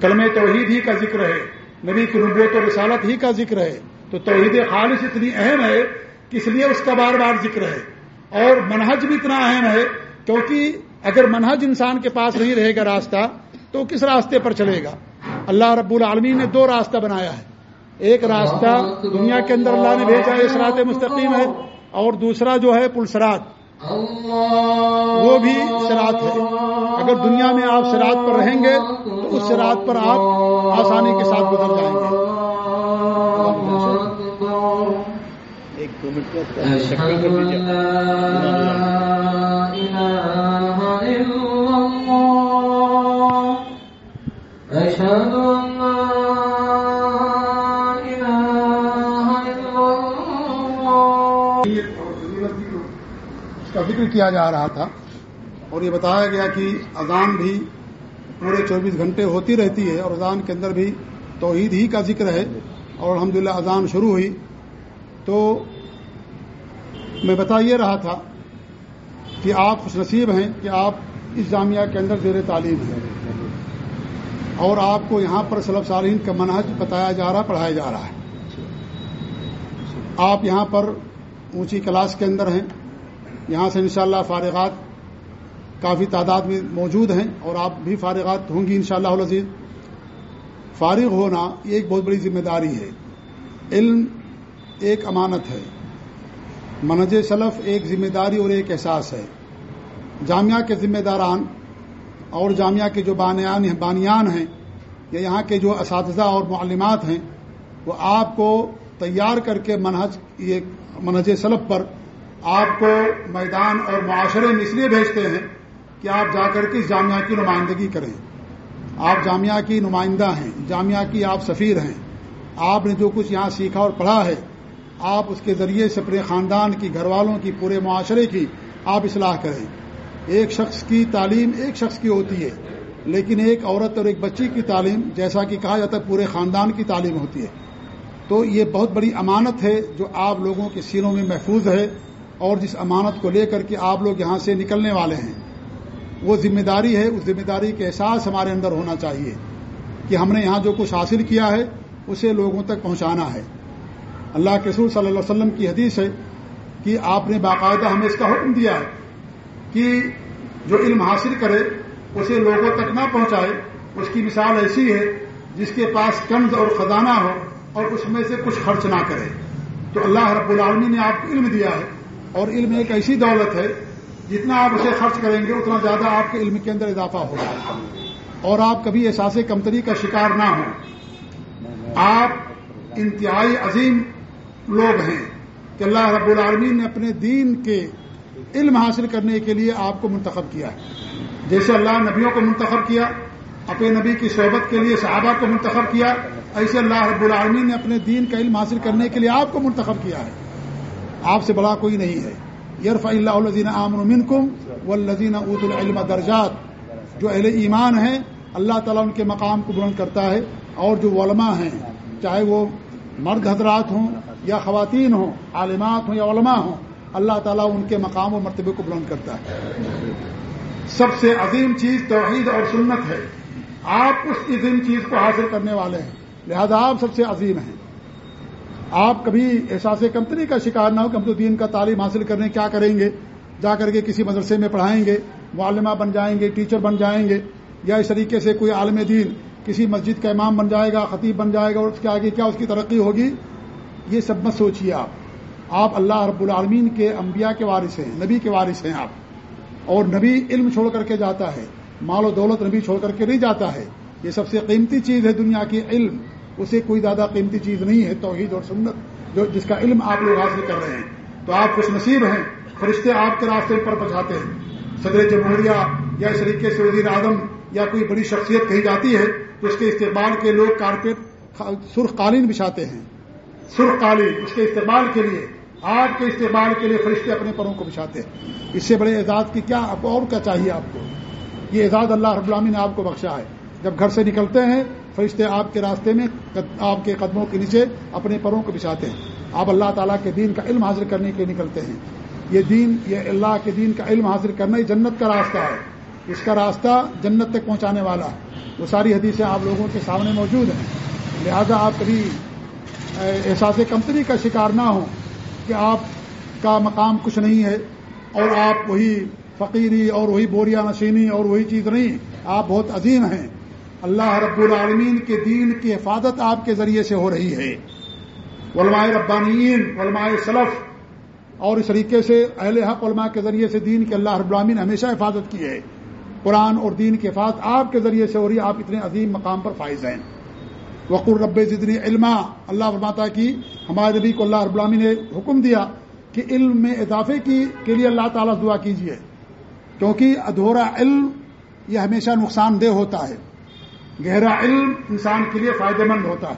کلم توحید ہی کا ذکر ہے۔ نبی کی نبوت و رسالت ہی کا ذکر ہے۔ تو توحید خالص اتنی اہم ہے کہ اس لیے اس کا بار بار ذکر ہے۔ اور منہج بھی اتنا اہم ہے کیونکہ اگر منہج انسان کے پاس نہیں رہے گا راستہ تو کس راستے پر چلے گا؟ اللہ رب العالمین نے دو راستہ بنایا ہے۔ ایک راستہ دنیا کے اندر اللہ نے بھیجا ہے اسرات مستقیم ہے اور دوسرا جو ہے پلسرات وہ بھی سرات ہے اگر دنیا میں آپ سرات پر رہیں گے تو اس سرات پر آپ آسانی کے ساتھ گزر جائیں گے ایک دو منٹ ذکر کیا جا رہا تھا اور یہ بتایا گیا کہ اذان بھی پورے چوبیس گھنٹے ہوتی رہتی ہے اور اذان کے اندر بھی توحید ہی کا ذکر ہے اور الحمدللہ اذان شروع ہوئی۔ تو میں بتا یہ رہا تھا کہ آپ خوش نصیب ہیں کہ آپ اس جامعہ کے اندر زیر تعلیم ہیں اور آپ کو یہاں پر سلب سالین کا منحج بتایا جا رہا، پڑھایا جا رہا ہے۔ آپ یہاں پر اونچی کلاس کے اندر ہیں۔ یہاں سے انشاءاللہ فارغات کافی تعداد میں موجود ہیں اور آپ بھی فارغات ہوں گی انشاءاللہ شاء اللہ فارغ ہونا یہ ایک بہت بڑی ذمہ داری ہے۔ علم ایک امانت ہے۔ منج سلف ایک ذمہ داری اور ایک احساس ہے۔ جامعہ کے ذمہ داران اور جامعہ کے جو بانیان بانیان ہیں یا یہاں کے جو اساتذہ اور معلمات ہیں، وہ آپ کو تیار کر کے منہج، یہ منہج سلف پر آپ کو میدان اور معاشرے میں اس لیے بھیجتے ہیں کہ آپ جا کر کے جامعہ کی نمائندگی کریں۔ آپ جامعہ کی نمائندہ ہیں، جامعہ کی آپ سفیر ہیں۔ آپ نے جو کچھ یہاں سیکھا اور پڑھا ہے، آپ اس کے ذریعے سے اپنے خاندان کی، گھر والوں کی، پورے معاشرے کی آپ اصلاح کریں۔ ایک شخص کی تعلیم ایک شخص کی ہوتی ہے، لیکن ایک عورت اور ایک بچی کی تعلیم، جیسا کہ کہا جاتا ہے، پورے خاندان کی تعلیم ہوتی ہے۔ تو یہ بہت بڑی امانت ہے جو آپ لوگوں کے سینوں میں محفوظ ہے۔ اور جس امانت کو لے کر کے آپ لوگ یہاں سے نکلنے والے ہیں، وہ ذمہ داری ہے، اس ذمہ داری کے احساس ہمارے اندر ہونا چاہیے کہ ہم نے یہاں جو کچھ حاصل کیا ہے، اسے لوگوں تک پہنچانا ہے۔ اللہ کے رسول صلی اللہ علیہ وسلم کی حدیث ہے کہ آپ نے باقاعدہ ہمیں اس کا حکم دیا ہے کہ جو علم حاصل کرے، اسے لوگوں تک نہ پہنچائے۔ اس کی مثال ایسی ہے، جس کے پاس کنز اور خزانہ ہو اور اس میں سے کچھ خرچ نہ کرے۔ تو اللہ رب العالمین نے آپ کو علم دیا ہے۔ اور علم ایک ایسی دولت ہے، جتنا آپ اسے خرچ کریں گے، اتنا زیادہ آپ کے علم کے اندر اضافہ ہوگا اور آپ کبھی احساس کمتری کا شکار نہ ہوں۔ آپ انتہائی عظیم لوگ ہیں کہ اللہ رب العالمین نے اپنے دین کے علم حاصل کرنے کے لیے آپ کو منتخب کیا ہے۔ جیسے اللہ نبیوں کو منتخب کیا، اپنے نبی کی صحبت کے لیے صحابہ کو منتخب کیا، ایسے اللہ رب العالمین نے اپنے دین کا علم حاصل کرنے کے لیے آپ کو منتخب کیا ہے۔ آپ سے بڑا کوئی نہیں ہے۔ یرف اللہ الزین عامر منکم و الزین ات العلم درجات۔ جو اہل ایمان ہیں، اللہ تعالیٰ ان کے مقام کو بلند کرتا ہے اور جو علماء ہیں، چاہے وہ مرد حضرات ہوں یا خواتین ہوں، عالمات ہوں یا علماء ہوں، اللہ تعالیٰ ان کے مقام و مرتبے کو بلند کرتا ہے۔ سب سے عظیم چیز توحید اور سنت ہے۔ آپ اس عظیم چیز کو حاصل کرنے والے ہیں۔ لہذا آپ سب سے عظیم ہیں۔ آپ کبھی احساس کمپنی کا شکار نہ ہو کہ ہم تو دین کا تعلیم حاصل کرنے کیا کریں گے؟ جا کر کے کسی مدرسے میں پڑھائیں گے، معلمہ بن جائیں گے، ٹیچر بن جائیں گے، یا اس طریقے سے کوئی عالم دین کسی مسجد کا امام بن جائے گا، خطیب بن جائے گا اور اس کے آگے کیا اس کی ترقی ہوگی؟ یہ سب مت سوچیے آپ۔ آپ اللہ رب العالمین کے انبیاء کے وارث ہیں، نبی کے وارث ہیں آپ۔ اور نبی علم چھوڑ کر کے جاتا ہے، مال و دولت نبی چھوڑ کر کے نہیں جاتا ہے، یہ سب سے قیمتی چیز ہے دنیا کی علم۔ اسے کوئی زیادہ قیمتی چیز نہیں ہے، توحید اور سنت، جو جس کا علم آپ لوگ حاصل کر رہے ہیں۔ تو آپ خوش نصیب ہیں، فرشتے آپ کے راستے پر پہنچاتے ہیں۔ صدر جمہوریہ یا اس طریقے سے وزیر اعظم یا کوئی بڑی شخصیت کہی جاتی ہے تو اس کے استعمال کے لوگ کارپیٹ سرخ قالین بچھاتے ہیں۔ سرخ قالین اس کے استعمال کے لیے، آپ کے استعمال کے لیے فرشتے اپنے پروں کو بچھاتے ہیں۔ اس سے بڑے اعزاز کی کیا اور کیا چاہیے آپ کو؟ یہ اعزاز اللہ رب العامی نے آپ کو بخشا ہے۔ جب گھر سے نکلتے ہیں فرشتے آپ کے راستے میں آپ کے قدموں کے نیچے اپنے پروں کو بچھاتے ہیں۔ آپ اللہ تعالیٰ کے دین کا علم حاصل کرنے کے لیے نکلتے ہیں۔ یہ دین یہ اللہ کے دین کا علم حاصل کرنا ہی جنت کا راستہ ہے۔ اس کا راستہ جنت تک پہنچانے والا۔ ہے وہ ساری حدیثیں آپ لوگوں کے سامنے موجود ہیں۔ لہذا آپ کبھی احساس کمپنی کا شکار نہ ہوں کہ آپ کا مقام کچھ نہیں ہے اور آپ وہی فقیری اور وہی بوریا نشینی اور وہی چیز نہیں۔ آپ بہت عظیم ہیں۔ اللہ رب العالمین کے دین کی حفاظت آپ کے ذریعے سے ہو رہی ہے۔ علماء ربانین علماء سلف اور اس طریقے سے اہل حق علماء کے ذریعے سے دین کے اللہ رب العالمین ہمیشہ حفاظت کی ہے۔ قرآن اور دین کی حفاظت آپ کے ذریعے سے ہو رہی ہے، آپ اتنے عظیم مقام پر فائز ہیں۔ وقر رب زدنی علما۔ اللہ فرماتا کی ہمارے نبی کو اللہ رب العالمین نے حکم دیا کہ علم میں اضافے کی کے لیے اللہ تعالیٰ دعا کیجیے کیونکہ ادھورا علم یہ ہمیشہ نقصان دہ ہوتا ہے۔ گہرا علم انسان کے لیے فائدہ مند ہوتا ہے۔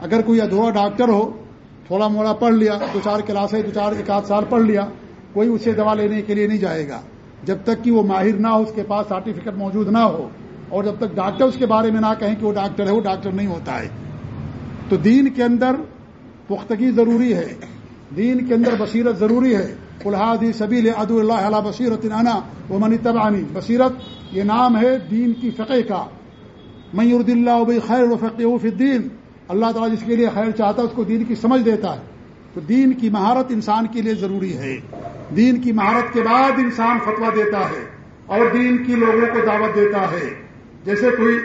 اگر کوئی ادھورا ڈاکٹر ہو، تھوڑا موڑا پڑھ لیا، دو چار کلاسیں دو چار ایک آدھ سال پڑھ لیا، کوئی اسے دوا لینے کے لیے نہیں جائے گا۔ جب تک کہ وہ ماہر نہ ہو، اس کے پاس سرٹیفکیٹ موجود نہ ہو، اور جب تک ڈاکٹر اس کے بارے میں نہ کہیں کہ وہ ڈاکٹر ہے، وہ ڈاکٹر نہیں ہوتا ہے۔ تو دین کے اندر پختگی ضروری ہے۔ دین کے اندر بصیرت ضروری ہے۔ الحادی سبیل اد اللہ علیہ بصیرت انا وہ منی تبانی بصیرت یہ نام ہے دین کی فقہ کا۔ میور اللہ خیر و فقی الدین اللہ تعالیٰ جس کے لیے خیر چاہتا ہے، اس کو دین کی سمجھ دیتا ہے۔ تو دین کی مہارت انسان کے لیے ضروری ہے۔ دین کی مہارت کے بعد انسان فتوا دیتا ہے اور دین کی لوگوں کو دعوت دیتا ہے۔ جیسے کوئی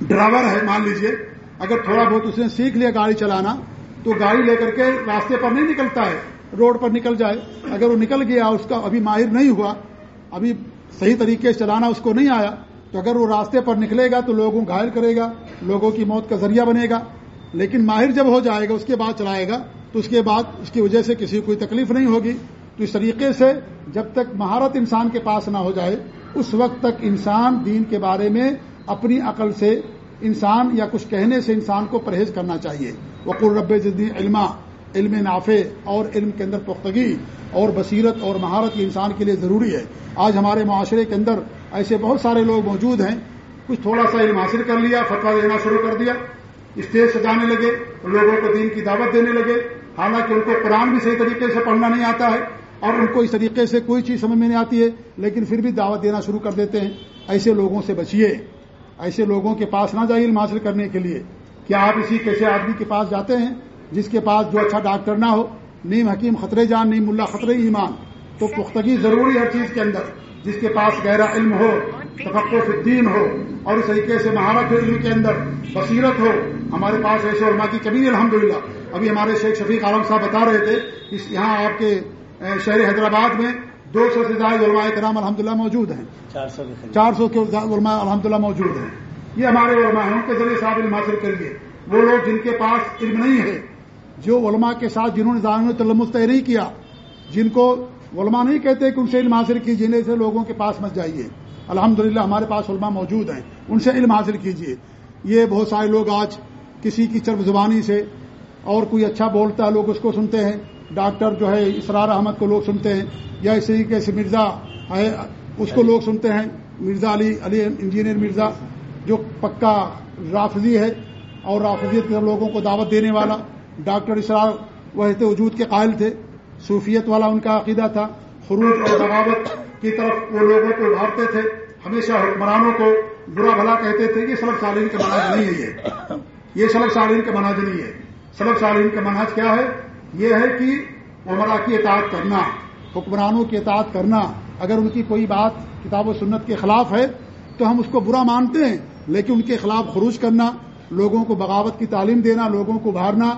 ڈرائیور ہے، مان لیجیے، اگر تھوڑا بہت اس نے سیکھ لیا گاڑی چلانا، تو گاڑی لے کر کے راستے پر نہیں نکلتا ہے، روڈ پر نکل جائے۔ اگر وہ نکل گیا، اس کا ابھی ماہر نہیں ہوا، ابھی صحیح طریقے سے چلانا اس کو نہیں آیا تو اگر وہ راستے پر نکلے گا تو لوگوں گھائل کرے گا، لوگوں کی موت کا ذریعہ بنے گا۔ لیکن ماہر جب ہو جائے گا، اس کے بعد چلائے گا، تو اس کے بعد اس کی وجہ سے کسی کوئی تکلیف نہیں ہوگی۔ تو اس طریقے سے جب تک مہارت انسان کے پاس نہ ہو جائے، اس وقت تک انسان دین کے بارے میں اپنی عقل سے انسان یا کچھ کہنے سے انسان کو پرہیز کرنا چاہیے۔ وقر رب جدید علما، علم نافع اور علم کے اندر پختگی اور بصیرت اور مہارت یہ انسان کے لیے ضروری ہے۔ آج ہمارے معاشرے کے اندر ایسے بہت سارے لوگ موجود ہیں۔ کچھ تھوڑا سا علم حاصل کر لیا فتوا دینا شروع کر دیا۔ اسٹیج سجانے لگے، لوگوں کو دین کی دعوت دینے لگے۔ حالانکہ ان کو قرآن بھی صحیح طریقے سے پڑھنا نہیں آتا ہے اور ان کو اس طریقے سے کوئی چیز سمجھ میں نہیں آتی ہے، لیکن پھر بھی دعوت دینا شروع کر دیتے ہیں۔ ایسے لوگوں سے بچیے، ایسے لوگوں کے پاس نہ جائیے علم حاصل کرنے کے لیے۔ کیا آپ اسی کیسے آدمی کے پاس جاتے ہیں؟ جس کے پاس جو اچھا ڈاکٹر نہ ہو نیم حکیم خطرے جان نیم اللہ خطرے ایمان۔ تو پختگی ضروری ہر چیز کے اندر۔ جس کے پاس گہرا علم ہو تفقف الدین ہو اور اس طریقے سے مہارت ہو علم کے اندر بصیرت ہو ہمارے پاس ایسے علماء کی کمی الحمد للہ ابھی ہمارے شیخ شفیق عالم صاحب بتا رہے تھے اس یہاں آپ کے شہر حیدرآباد میں دو سو سے زیادہ علماء کرام الحمد للہ موجود ہیں۔ چار سو کے علماء الحمد للہ موجود ہیں۔ یہ ہمارے علماء ہیں ان کے ذریعے صاحب علم حاصل کریے وہ لوگ جن کے پاس علم نہیں ہے جو علماء کے ساتھ جنہوں نے زانوں تلمس نہیں کیا جن کو علماء نہیں کہتے کہ ان سے علم حاصل کیجیے سے لوگوں کے پاس مت جائیے۔ الحمد ہمارے پاس علماء موجود ہیں، ان سے علم حاصل کیجیے یہ بہت سارے لوگ آج کسی کی چرب زبانی سے اور کوئی اچھا بولتا ہے، لوگ اس کو سنتے ہیں۔ ڈاکٹر جو ہے، اسرار احمد کو لوگ سنتے ہیں، یا اس طریقے سے مرزا ہے، اس کو لوگ سنتے ہیں۔ مرزا علی علی انجینئر مرزا، جو پکا رافضی ہے اور رافضیت لوگوں کو دعوت دینے والا۔ ڈاکٹر اسرار وہ وجود کے قائل تھے۔ صوفیت والا ان کا عقیدہ تھا، خروج اور بغاوت کی طرف وہ لوگوں کو ابھارتے تھے، ہمیشہ حکمرانوں کو برا بھلا کہتے تھے، یہ سلب سالین کا مناج نہیں ہے یہ۔ یہ سلب سالین کا مناج نہیں ہے۔ سلب سالین کا مناج کیا ہے؟ یہ ہے کہ عمرا کی اطاعت کرنا، حکمرانوں کی اطاعت کرنا۔ اگر ان کی کوئی بات کتاب و سنت کے خلاف ہے تو ہم اس کو برا مانتے ہیں، لیکن ان کے خلاف خروج کرنا، لوگوں کو بغاوت کی تعلیم دینا، لوگوں کو ابھارنا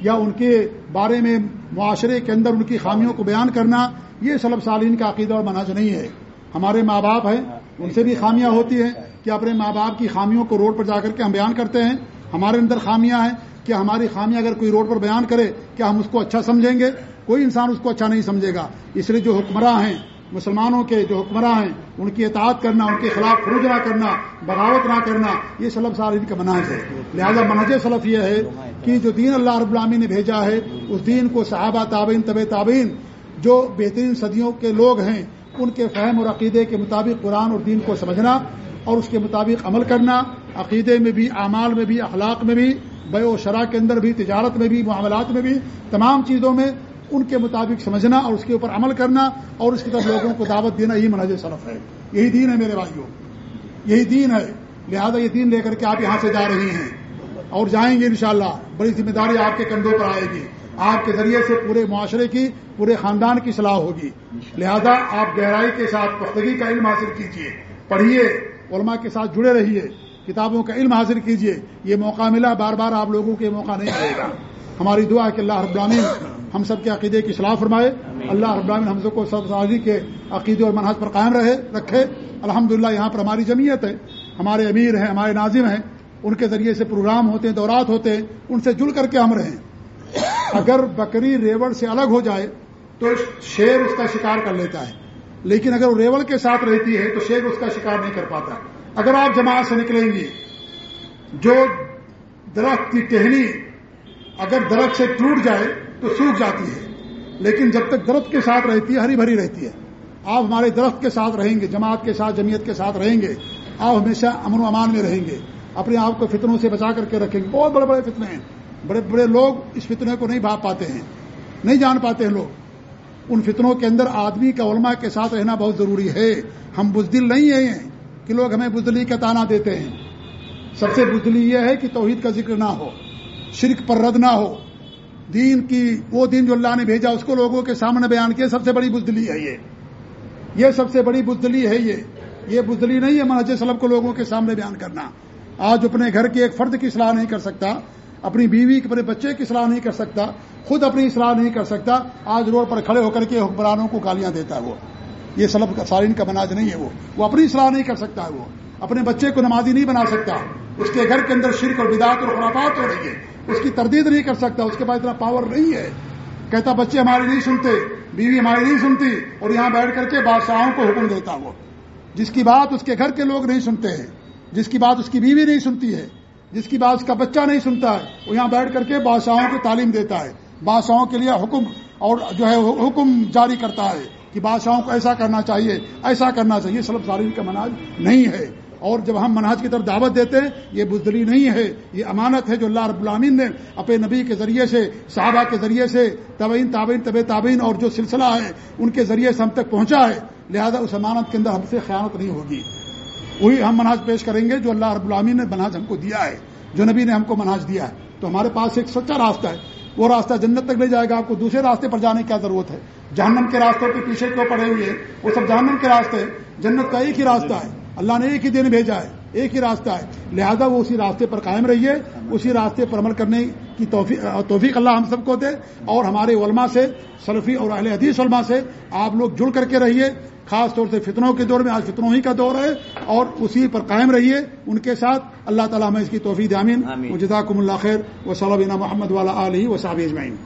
یا ان کے بارے میں معاشرے کے اندر ان کی خامیوں کو بیان کرنا، یہ سلب سالین کا عقیدہ اور مناج نہیں ہے۔ ہمارے ماں باپ ہیں، ان سے بھی خامیاں ہوتی ہیں کہ اپنے ماں باپ کی خامیوں کو روڈ پر جا کر کے ہم بیان کرتے ہیں۔ ہمارے اندر خامیاں ہیں کہ ہماری خامیاں اگر کوئی روڈ پر بیان کرے کیا ہم اس کو اچھا سمجھیں گے، کوئی انسان اس کو اچھا نہیں سمجھے گا۔ اس لیے جو حکمراں ہیں مسلمانوں کے جو حکمراں ہیں، ان کی اطاعت کرنا، ان کے خلاف فروج نہ کرنا، بغاوت نہ کرنا، یہ سلب سال ان کا مناج ہے لہذا منہج سلف یہ ہے کہ جو دین اللہ رب العامی نے بھیجا ہے، اس دین کو صحابہ، تابعین طب تابعین، جو بہترین صدیوں کے لوگ ہیں، ان کے فہم اور عقیدے کے مطابق قرآن اور دین کو سمجھنا اور اس کے مطابق عمل کرنا، عقیدے میں بھی، اعمال میں بھی، اخلاق میں بھی، بے و شرح کے اندر بھی، تجارت میں بھی، معاملات میں بھی، تمام چیزوں میں ان کے مطابق سمجھنا اور اس کے اوپر عمل کرنا اور اس کی طرف لوگوں کو دعوت دینا یہی منہج صرف ہے۔ یہی دین ہے میرے بھائیوں۔ یہی دین ہے۔ لہذا یہ دین لے کر کے آپ یہاں سے جا رہی ہیں۔ اور جائیں گے انشاءاللہ۔ بڑی ذمہ داری آپ کے کندھوں پر آئے گی۔ آپ کے ذریعے سے پورے معاشرے کی، پورے خاندان کی صلاح ہوگی۔ لہذا آپ گہرائی کے ساتھ پختگی کا علم حاصل کیجیے پڑھیے۔ علماء کے ساتھ جڑے رہیے۔ کتابوں کا علم حاصل کیجیے یہ موقع ملا، بار بار آپ لوگوں کے موقع نہیں ملے گا۔ ہماری دعا کہ اللہ رب العالمین ہم سب کے عقیدے کی صلاح فرمائے۔ اللہ رب العالمین ہم سب کو سب سازی کے عقیدے اور منحص پر قائم رہے رکھے۔ الحمد یہاں پر ہماری جمعیت ہے ہمارے امیر ہیں ہمارے ناظم ہیں۔ ان کے ذریعے سے پروگرام ہوتے ہیں دورات ہوتے ہیں ان سے جڑ کر کے ہم رہیں۔ اگر بکری ریوڑ سے الگ ہو جائے تو شیر اس کا شکار کر لیتا ہے۔ لیکن اگر وہ ریوڑ کے ساتھ رہتی ہے تو شیر اس کا شکار نہیں کر پاتا۔ اگر آپ جماعت سے نکلیں گی جو درخت کی ٹہنی اگر درخت سے ٹوٹ جائے تو سوکھ جاتی ہے۔ لیکن جب تک درخت کے ساتھ رہتی ہے، ہری بھری رہتی ہے۔ آپ ہمارے درخت کے ساتھ رہیں گے، جماعت کے ساتھ، جمعیت کے ساتھ رہیں گے۔ آپ ہمیشہ امن و امان میں رہیں گے۔ اپنے آپ کو فتنوں سے بچا کر کے رکھیں گے۔ بہت بڑے بڑے فتنے ہیں۔ بڑے بڑے لوگ اس فتنے کو نہیں بھاپ پاتے ہیں۔ نہیں جان پاتے ہیں لوگ۔ ان فتنوں کے اندر آدمی کا علماء کے ساتھ رہنا بہت ضروری ہے۔ ہم بزدل نہیں ہیں کہ لوگ ہمیں بزدلی کا تانا دیتے ہیں۔ سب سے بزدلی یہ ہے کہ توحید کا ذکر نہ ہو، شرک پر رد نہ ہو۔ دین کی وہ دین جو اللہ نے بھیجا، اس کو لوگوں کے سامنے بیان کیا، سب سے بڑی بزدلی ہے یہ۔ یہ سب سے بڑی بزدلی ہے یہ۔ یہ بزدلی نہیں ہے منہج سلب کو لوگوں کے سامنے بیان کرنا۔ آج اپنے گھر کے ایک فرد کی صلاح نہیں کر سکتا، اپنی بیوی، اپنے بچے کی صلاح نہیں کر سکتا، خود اپنی اصلاح نہیں کر سکتا، آج روڈ پر کھڑے ہو کر کے حکمرانوں کو گالیاں دیتا ہے وہ۔ یہ سلب کا، سالین کا مناج نہیں ہے وہ۔ وہ اپنی صلاح نہیں کر سکتا ہے وہ۔ اپنے بچے کو نمازی نہیں بنا سکتا۔ اس کے گھر کے اندر شرک اور بداعت اور خرافات ہو رہی ہے۔ اس کی تردید نہیں کر سکتا، اس کے پاس اتنا پاور نہیں ہے۔ کہتا، بچے ہمارے نہیں سنتے، بیوی ہماری نہیں سنتی، اور یہاں بیٹھ کر کے بادشاہوں کو حکم دیتا وہ۔ جس کی بات اس کے گھر کے لوگ نہیں سنتے ہیں، جس کی بات اس کی بیوی نہیں سنتی ہے، جس کی بات اس کا بچہ نہیں سنتا ہے، وہ یہاں بیٹھ کر کے بادشاہوں کو تعلیم دیتا ہے۔ بادشاہوں کے لیے حکم اور جو ہے حکم جاری کرتا ہے کہ بادشاہوں کو ایسا کرنا چاہیے، ایسا کرنا چاہیے۔ سلب سالین کا مناج نہیں ہے۔ اور جب ہم مناج کی طرف دعوت دیتے ہیں، یہ بزدلی نہیں ہے، یہ امانت ہے جو اللہ رب العامین نے اپنے نبی کے ذریعے سے، صحابہ کے ذریعے سے طبعین تابعین طب تابعین اور جو سلسلہ ہے، ان کے ذریعے سے ہم تک پہنچا ہے۔ لہذا اس امانت کے اندر ہم سے خیانت نہیں ہوگی۔ وہی ہم مناج پیش کریں گے جو اللہ رب العامین نے مناج ہم کو دیا ہے۔ جو نبی نے ہم کو مناج دیا ہے۔ تو ہمارے پاس ایک سچا راستہ ہے۔ وہ راستہ جنت تک لے جائے گا، آپ کو دوسرے راستے پر جانے کی کیا ضرورت ہے؟ جہنم کے راستوں کے پیچھے کیوں پڑے ہوئے وہ سب جہنم کے راستے جنت کا ایک ہی راستہ ہے۔ اللہ نے ایک ہی دن بھیجا ہے ایک ہی راستہ ہے۔ لہذا وہ اسی راستے پر قائم رہیے اسی راستے پر عمل کرنے کی توفیق اللہ ہم سب کو دے۔ اور ہمارے علماء سے سلفی اور اہل حدیث علماء سے آپ لوگ جڑ کر کے رہیے۔ خاص طور سے فتنوں کے دور میں آج فتنوں ہی کا دور ہے۔ اور اسی پر قائم رہیے ان کے ساتھ۔ اللہ تعالیٰ ہمیں اس کی توفیق دامین جزاکم اللہ خیر۔ و صلی محمد والا علیہ و صحاب اجمعین۔